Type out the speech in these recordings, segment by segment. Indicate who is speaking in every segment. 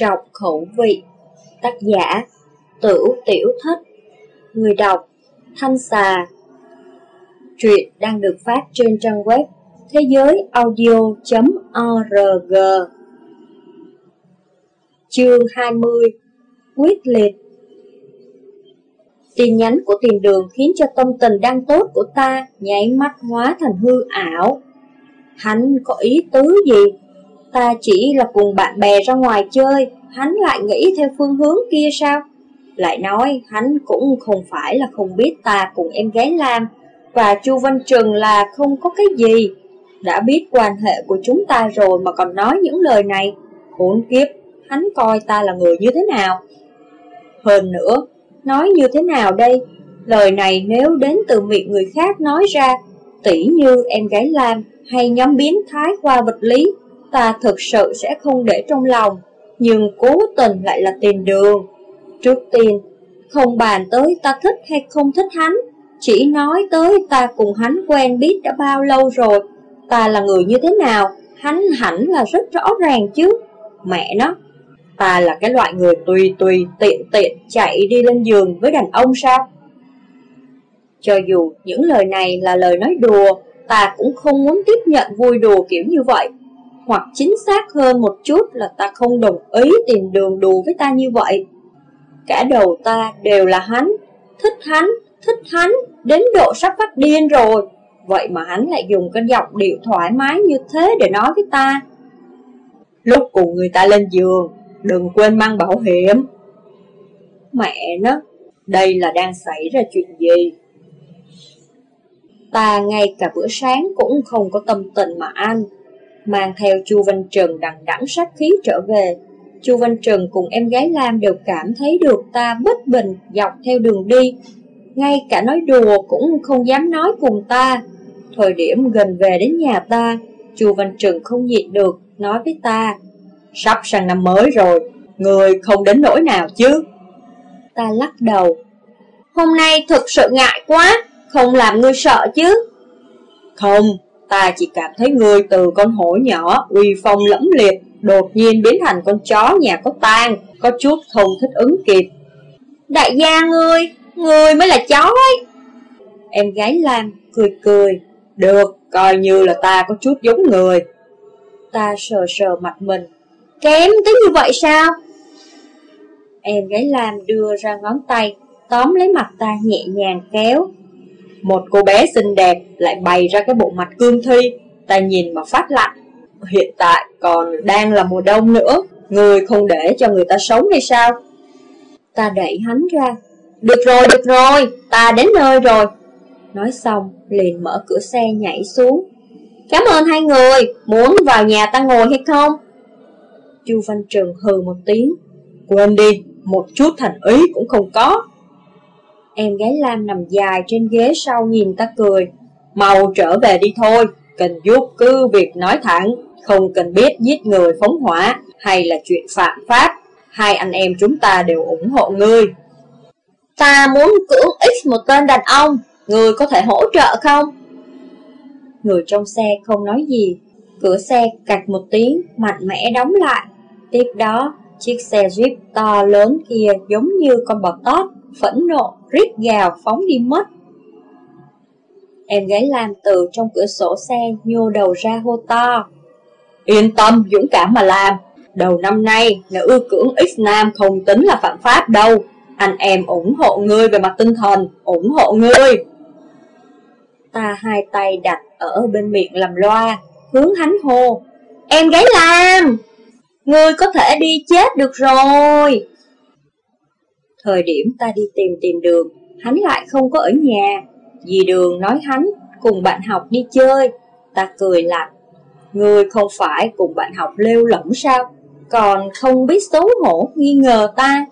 Speaker 1: trọng khẩu vị. Tác giả, Tửu Tiểu Thất. Người đọc, Thanh Xà. Truyện đang được phát trên trang web thế giới audio.org Chương 20 Quyết liệt. Tin nhắn của tiền đường khiến cho tâm tình đang tốt của ta nháy mắt hóa thành hư ảo. Hắn có ý tứ gì? Ta chỉ là cùng bạn bè ra ngoài chơi, hắn lại nghĩ theo phương hướng kia sao? Lại nói hắn cũng không phải là không biết ta cùng em gái Lam và Chu Văn Trừng là không có cái gì. Đã biết quan hệ của chúng ta rồi mà còn nói những lời này. Khốn kiếp, hắn coi ta là người như thế nào? Hơn nữa, nói như thế nào đây? Lời này nếu đến từ miệng người khác nói ra, tỉ như em gái Lam hay nhóm biến thái khoa vật lý, ta thực sự sẽ không để trong lòng, nhưng cố tình lại là tiền đường. Trước tiên, không bàn tới ta thích hay không thích hắn, chỉ nói tới ta cùng hắn quen biết đã bao lâu rồi, ta là người như thế nào, hắn hẳn là rất rõ ràng chứ. Mẹ nó, ta là cái loại người tùy tùy tiện tiện chạy đi lên giường với đàn ông sao? Cho dù những lời này là lời nói đùa, ta cũng không muốn tiếp nhận vui đùa kiểu như vậy. Hoặc chính xác hơn một chút là ta không đồng ý tìm đường đùa với ta như vậy. Cả đầu ta đều là hắn, thích hắn, thích hắn, đến độ sắp phát điên rồi. Vậy mà hắn lại dùng cái giọng điệu thoải mái như thế để nói với ta. Lúc cùng người ta lên giường, đừng quên mang bảo hiểm. Mẹ nó, đây là đang xảy ra chuyện gì? Ta ngay cả bữa sáng cũng không có tâm tình mà ăn. Mang theo Chu Văn Trần đằng đẵng sát khí trở về. Chu Văn Trần cùng em gái Lam đều cảm thấy được ta bất bình dọc theo đường đi. Ngay cả nói đùa cũng không dám nói cùng ta. Thời điểm gần về đến nhà ta, Chu Văn Trần không nhịn được, nói với ta. Sắp sang năm mới rồi, người không đến nỗi nào chứ? Ta lắc đầu. Hôm nay thực sự ngại quá, không làm ngươi sợ chứ? Không, ta chỉ cảm thấy ngươi từ con hổ nhỏ, uy phong lẫm liệt, đột nhiên biến thành con chó nhà có tang, có chút không thích ứng kịp. Đại gia ngươi, ngươi mới là chó ấy. Em gái Lam cười cười, được, coi như là ta có chút giống người. Ta sờ sờ mặt mình, kém tới như vậy sao? Em gái Lam đưa ra ngón tay, tóm lấy mặt ta nhẹ nhàng kéo, một cô bé xinh đẹp lại bày ra cái bộ mặt cương thi. Ta nhìn mà phát lạnh. Hiện tại còn đang là mùa đông nữa. Người không để cho người ta sống hay sao? Ta đẩy hắn ra. Được rồi, được rồi, ta đến nơi rồi. Nói xong, liền mở cửa xe nhảy xuống. Cảm ơn hai người, muốn vào nhà ta ngồi hay không? Chu Văn Trường hừ một tiếng. Quên đi, một chút thành ý cũng không có. Em gái Lam nằm dài trên ghế sau nhìn ta cười. Mau trở về đi thôi Cần giúp cứ việc nói thẳng Không cần biết giết người phóng hỏa Hay là chuyện phạm pháp. Hai anh em chúng ta đều ủng hộ ngươi. Ta muốn cưỡng x một tên đàn ông Ngươi có thể hỗ trợ không? Người trong xe không nói gì. Cửa xe cạch một tiếng Mạnh mẽ đóng lại. Tiếp đó Chiếc xe Jeep to lớn kia giống như con bò tót phẫn nộ, rít gào phóng đi mất. Em gái Lam từ trong cửa sổ xe nhô đầu ra hô to. Yên tâm, dũng cảm mà làm. Đầu năm nay, nữ cưỡng X Nam không tính là phạm pháp đâu. Anh em ủng hộ ngươi về mặt tinh thần, ủng hộ ngươi. Ta hai tay đặt ở bên miệng làm loa, hướng hắn hô. Em gái Lam, ngươi có thể đi chết được rồi. Thời điểm ta đi tìm tìm đường, hắn lại không có ở nhà. Dì đường nói hắn cùng bạn học đi chơi. Ta cười lạnh. Người không phải cùng bạn học lêu lỏng sao? Còn không biết xấu hổ nghi ngờ ta.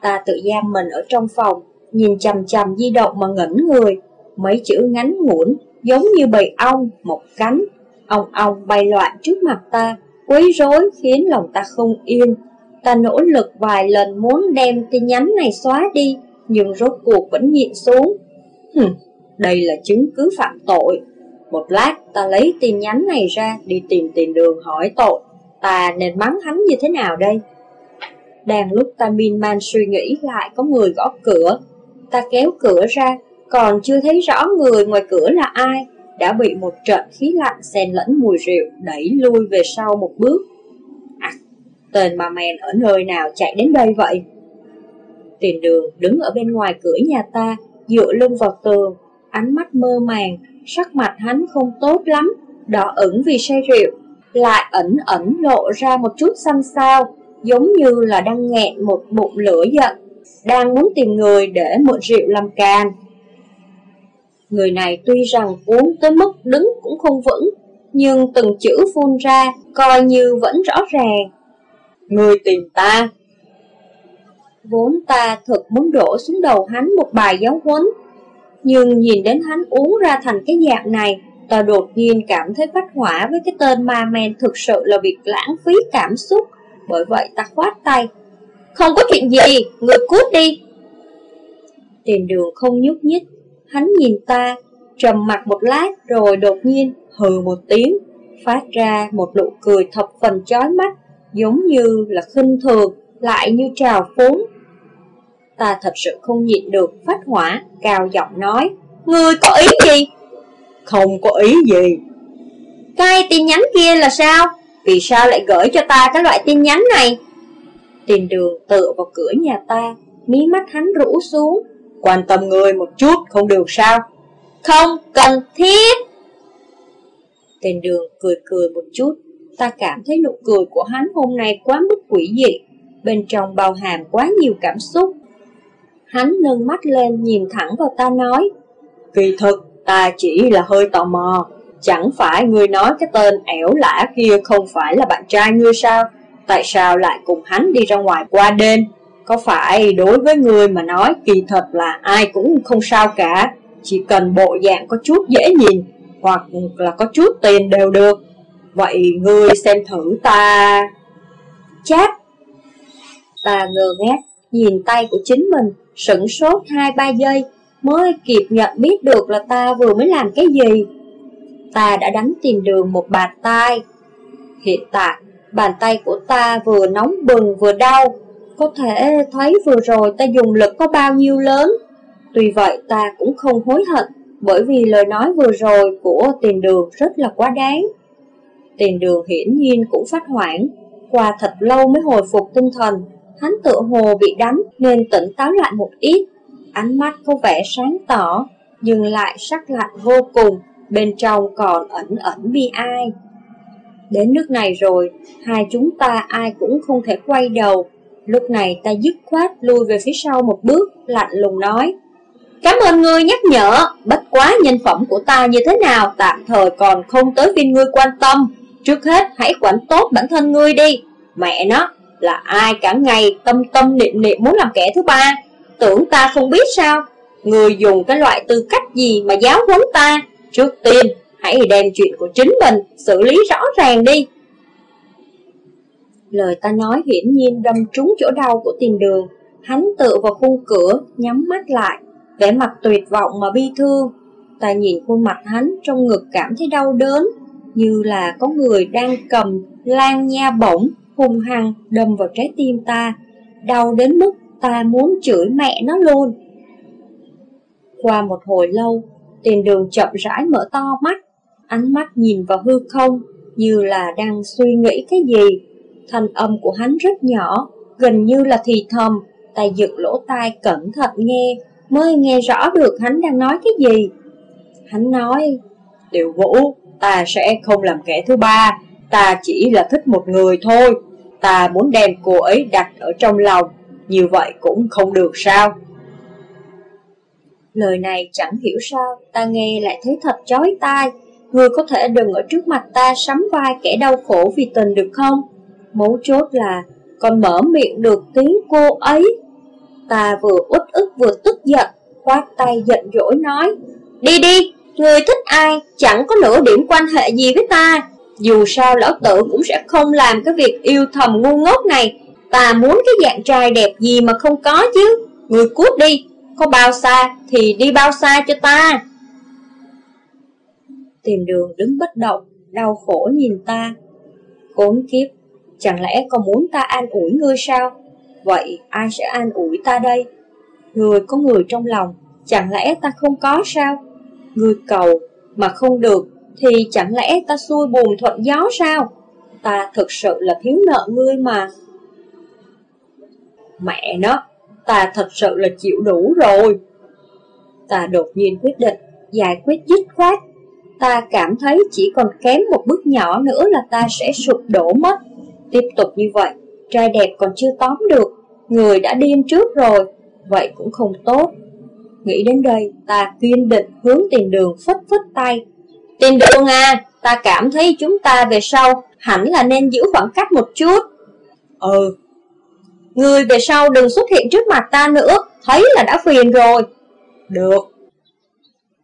Speaker 1: Ta tự giam mình ở trong phòng, nhìn chầm chầm di động mà ngẩn người. Mấy chữ ngắn ngủn, giống như bầy ong, một cánh. Ong ong bay loạn trước mặt ta, quấy rối khiến lòng ta không yên. Ta nỗ lực vài lần muốn đem tin nhắn này xóa đi, nhưng rốt cuộc vẫn nhịn xuống. Hừm, đây là chứng cứ phạm tội. Một lát ta lấy tin nhắn này ra đi tìm tiền đường hỏi tội. Ta nên mắng hắn như thế nào đây? Đang lúc ta miên man suy nghĩ lại có người gõ cửa. Ta kéo cửa ra, còn chưa thấy rõ người ngoài cửa là ai. Đã bị một trận khí lạnh xen lẫn mùi rượu đẩy lui về sau một bước. Tên mà mèn ở nơi nào chạy đến đây vậy? Tiền đường đứng ở bên ngoài cửa nhà ta, dựa lưng vào tường, ánh mắt mơ màng, sắc mặt hắn không tốt lắm, đỏ ửng vì say rượu, lại ẩn ẩn lộ ra một chút xanh xao, giống như là đang nghẹn một bụng lửa giận, đang muốn tìm người để mượn rượu làm can. Người này tuy rằng uống tới mức đứng cũng không vững, nhưng từng chữ phun ra coi như vẫn rõ ràng. Người tìm ta. Vốn ta thật muốn đổ xuống đầu hắn một bài giáo huấn, nhưng nhìn đến hắn uống ra thành cái dạng này, ta đột nhiên cảm thấy phát hỏa với cái tên ma men thực sự là việc lãng phí cảm xúc, bởi vậy ta khoát tay. Không có chuyện gì, người cút đi. Tiền đường không nhúc nhích, hắn nhìn ta, trầm mặt một lát rồi đột nhiên hừ một tiếng, phát ra một nụ cười thập phần chói mắt, giống như là khinh thường, lại như trào phúng. Ta thật sự không nhịn được phát hỏa, cao giọng nói, Ngươi có ý gì? Không có ý gì. Cái tin nhắn kia là sao? Vì sao lại gửi cho ta cái loại tin nhắn này? Tiền đường tựa vào cửa nhà ta, mí mắt hắn rũ xuống. Quan tâm người một chút không được sao? Không cần thiết. Tiền đường cười cười một chút, ta cảm thấy nụ cười của hắn hôm nay quá mức quỷ dị, bên trong bao hàm quá nhiều cảm xúc. Hắn nâng mắt lên nhìn thẳng vào ta nói, Kỳ thực, ta chỉ là hơi tò mò, chẳng phải ngươi nói cái tên ẻo lả kia không phải là bạn trai ngươi sao? Tại sao lại cùng hắn đi ra ngoài qua đêm? Có phải đối với ngươi mà nói kỳ thật là ai cũng không sao cả, chỉ cần bộ dạng có chút dễ nhìn, hoặc là có chút tiền đều được. Vậy ngươi xem thử ta... Chát! Ta ngơ ngác, nhìn tay của chính mình, sửng sốt hai ba giây, mới kịp nhận biết được là ta vừa mới làm cái gì. Ta đã đánh tìm đường một bàn tay. Hiện tại, bàn tay của ta vừa nóng bừng vừa đau, có thể thấy vừa rồi ta dùng lực có bao nhiêu lớn. Tuy vậy ta cũng không hối hận, bởi vì lời nói vừa rồi của tiền đường rất là quá đáng. Tiền đường hiển nhiên cũng phát hoảng, qua thật lâu mới hồi phục tinh thần, hắn tựa hồ bị đánh nên tỉnh táo lại một ít, ánh mắt có vẻ sáng tỏ, nhưng lại sắc lạnh vô cùng, bên trong còn ẩn ẩn bi ai. Đến nước này rồi, hai chúng ta ai cũng không thể quay đầu. Lúc này ta dứt khoát lui về phía sau một bước, lạnh lùng nói. Cảm ơn ngươi nhắc nhở, bất quá nhân phẩm của ta như thế nào tạm thời còn không tới phiên ngươi quan tâm. Trước hết hãy quản tốt bản thân ngươi đi. Mẹ nó, là ai cả ngày tâm tâm niệm niệm muốn làm kẻ thứ ba? Tưởng ta không biết sao? Người dùng cái loại tư cách gì mà giáo huấn ta? Trước tiên, hãy đem chuyện của chính mình xử lý rõ ràng đi. Lời ta nói hiển nhiên đâm trúng chỗ đau của tiền đường. Hắn tựa vào khung cửa, nhắm mắt lại, vẻ mặt tuyệt vọng mà bi thương. Ta nhìn khuôn mặt hắn trong ngực cảm thấy đau đớn, như là có người đang cầm lan nha bổng, hung hăng đâm vào trái tim ta. Đau đến mức ta muốn chửi mẹ nó luôn. Qua một hồi lâu, tiền đường chậm rãi mở to mắt, ánh mắt nhìn vào hư không, như là đang suy nghĩ cái gì. Thanh âm của hắn rất nhỏ, gần như là thì thầm, ta dựng lỗ tai cẩn thận nghe, mới nghe rõ được hắn đang nói cái gì. Hắn nói, Tiểu Vũ, ta sẽ không làm kẻ thứ ba, ta chỉ là thích một người thôi, ta muốn đem cô ấy đặt ở trong lòng, như vậy cũng không được sao. Lời này chẳng hiểu sao, ta nghe lại thấy thật chói tai. Người có thể đừng ở trước mặt ta sắm vai kẻ đau khổ vì tình được không? Mấu chốt là còn mở miệng được tiếng cô ấy. Ta vừa uất ức vừa tức giận, khoát tay giận dỗi nói. Đi đi, người thích ai, chẳng có nửa điểm quan hệ gì với ta. Dù sao lão tử cũng sẽ không làm cái việc yêu thầm ngu ngốc này. Ta muốn cái dạng trai đẹp gì mà không có chứ. Người cút đi, có bao xa thì đi bao xa cho ta. Tìm đường đứng bất động, đau khổ nhìn ta. Cốn kiếp, chẳng lẽ còn muốn ta an ủi ngươi sao? Vậy ai sẽ an ủi ta đây? Người có người trong lòng, chẳng lẽ ta không có sao? Người cầu mà không được thì chẳng lẽ ta xuôi buồn thuận gió sao? Ta thực sự là thiếu nợ ngươi mà. Mẹ nó, ta thật sự là chịu đủ rồi. Ta đột nhiên quyết định, giải quyết dứt khoát. Ta cảm thấy chỉ còn kém một bước nhỏ nữa là ta sẽ sụp đổ mất. Tiếp tục như vậy, trai đẹp còn chưa tóm được, người đã điên trước rồi, vậy cũng không tốt. Nghĩ đến đây, ta kiên định hướng tiền đường phất phất tay. Tiền đường à, ta cảm thấy chúng ta về sau hẳn là nên giữ khoảng cách một chút. Ừ. Người về sau đừng xuất hiện trước mặt ta nữa, thấy là đã phiền rồi. Được.